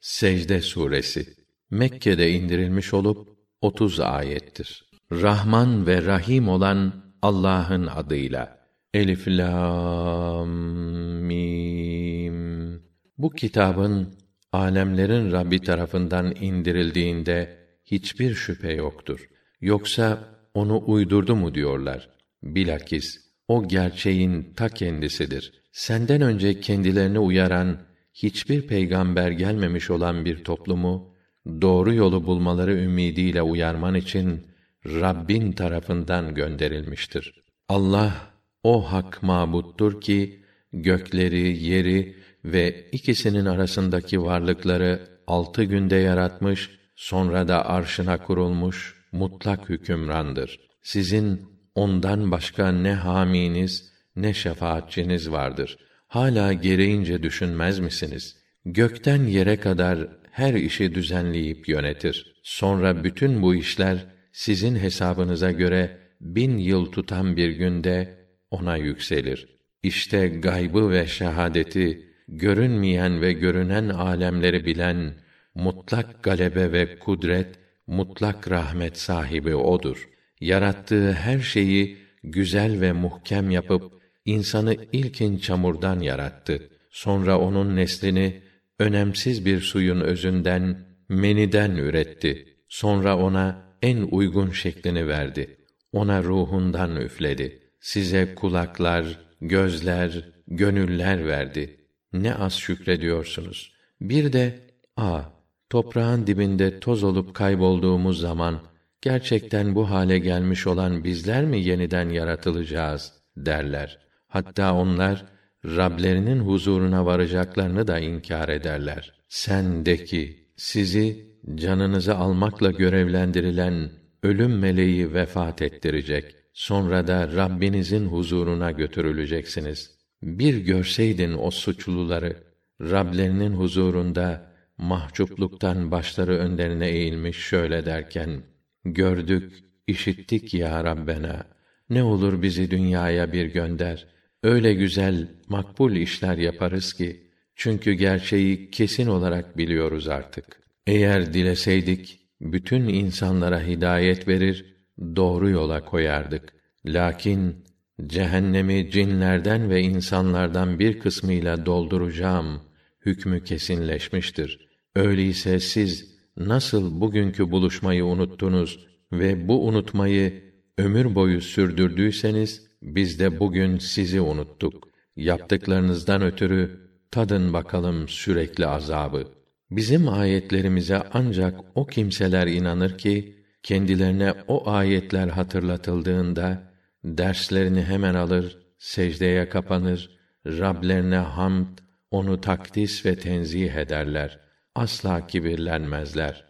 Secde suresi Mekke'de indirilmiş olup 30 ayettir. Rahman ve Rahim olan Allah'ın adıyla. Elif lam mim. Bu kitabın alemlerin Rabbi tarafından indirildiğinde hiçbir şüphe yoktur. Yoksa onu uydurdu mu diyorlar. Bilakis o gerçeğin ta kendisidir. Senden önce kendilerini uyaran hiçbir peygamber gelmemiş olan bir toplumu doğru yolu bulmaları ümidiyle uyarman için Rabbin tarafından gönderilmiştir. Allah o hak mabuttur ki gökleri, yeri ve ikisinin arasındaki varlıkları altı günde yaratmış, sonra da arşına kurulmuş mutlak hükümrandır. Sizin ondan başka ne haminiz ne şefaatçiniz vardır. Hala gereğince düşünmez misiniz? Gökten yere kadar her işi düzenleyip yönetir. Sonra bütün bu işler sizin hesabınıza göre bin yıl tutan bir günde ona yükselir. İşte gaybı ve şehadeti, görünmeyen ve görünen alemleri bilen, mutlak galebe ve kudret, mutlak rahmet sahibi odur. Yarattığı her şeyi güzel ve muhkem yapıp insanı ilkin çamurdan yarattı. Sonra onun neslini önemsiz bir suyun özünden, meniden üretti. Sonra ona en uygun şeklini verdi. Ona ruhundan üfledi. Size kulaklar, gözler, gönüller verdi. Ne az şükrediyorsunuz. Bir de a toprağın dibinde toz olup kaybolduğumuz zaman gerçekten bu hale gelmiş olan bizler mi yeniden yaratılacağız derler. Hatta onlar Rablerinin huzuruna varacaklarını da inkar ederler. Sen de ki sizi canınızı almakla görevlendirilen ölüm meleği vefat ettirecek. Sonra da Rabbinizin huzuruna götürüleceksiniz. Bir görseydin o suçluları Rablerinin huzurunda mahcupluktan başları önlerine eğilmiş şöyle derken gördük, işittik ya Rabbena. Ne olur bizi dünyaya bir gönder. Öyle güzel, makbul işler yaparız ki çünkü gerçeği kesin olarak biliyoruz artık. Eğer dileseydik bütün insanlara hidayet verir, doğru yola koyardık. Lakin cehennemi cinlerden ve insanlardan bir kısmıyla dolduracağım hükmü kesinleşmiştir. Öyleyse siz nasıl bugünkü buluşmayı unuttunuz ve bu unutmayı ömür boyu sürdürdüyseniz biz de bugün sizi unuttuk. Yaptıklarınızdan ötürü tadın bakalım sürekli azabı. Bizim ayetlerimize ancak o kimseler inanır ki kendilerine o ayetler hatırlatıldığında derslerini hemen alır, secdeye kapanır, Rablerine hamd, onu takdis ve tenzih ederler. Asla kibirlenmezler.